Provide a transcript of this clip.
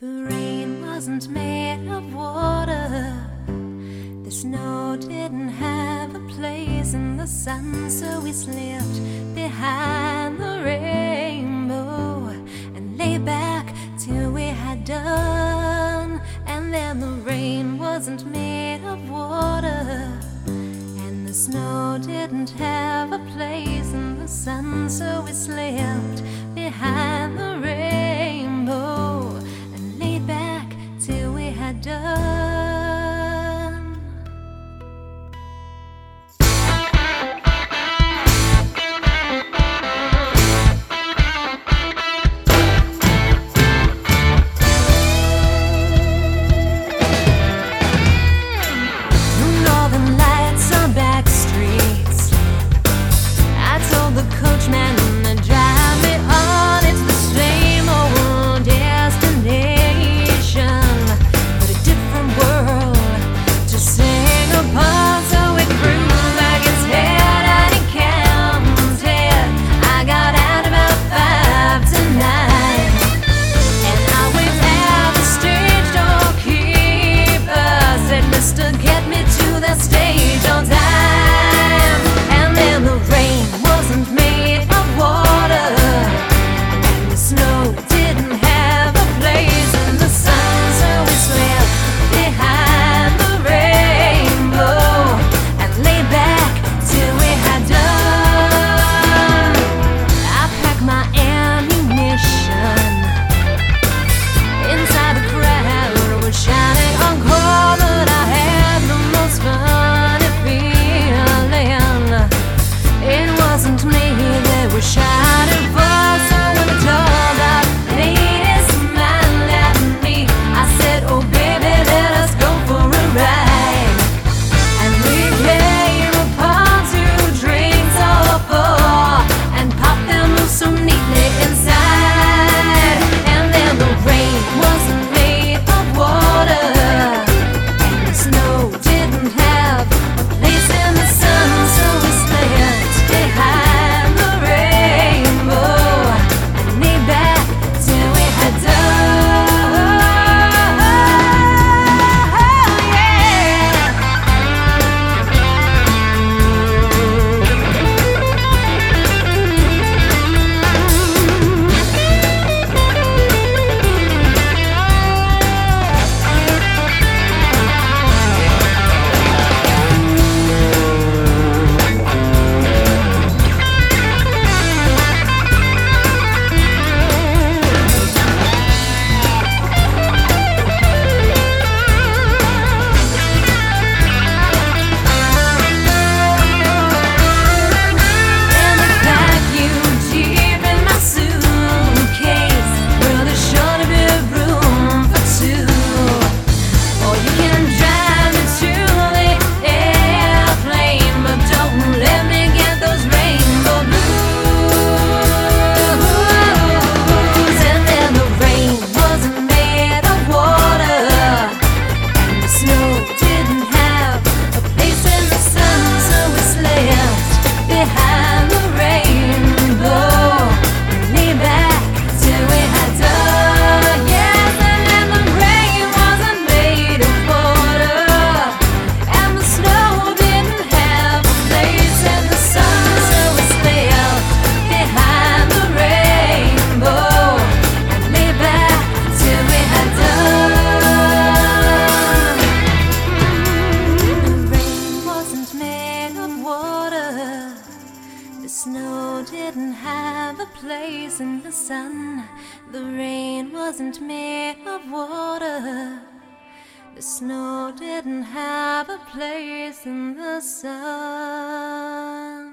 The rain wasn't made of water. The snow didn't have a place in the sun, so we slipped behind the rainbow and lay back till we had done. And then the rain wasn't made of water. And the snow didn't have a place in the sun, so we slipped behind the rainbow. snow didn't have a place in the sun. The rain wasn't made of water. The snow didn't have a place in the sun.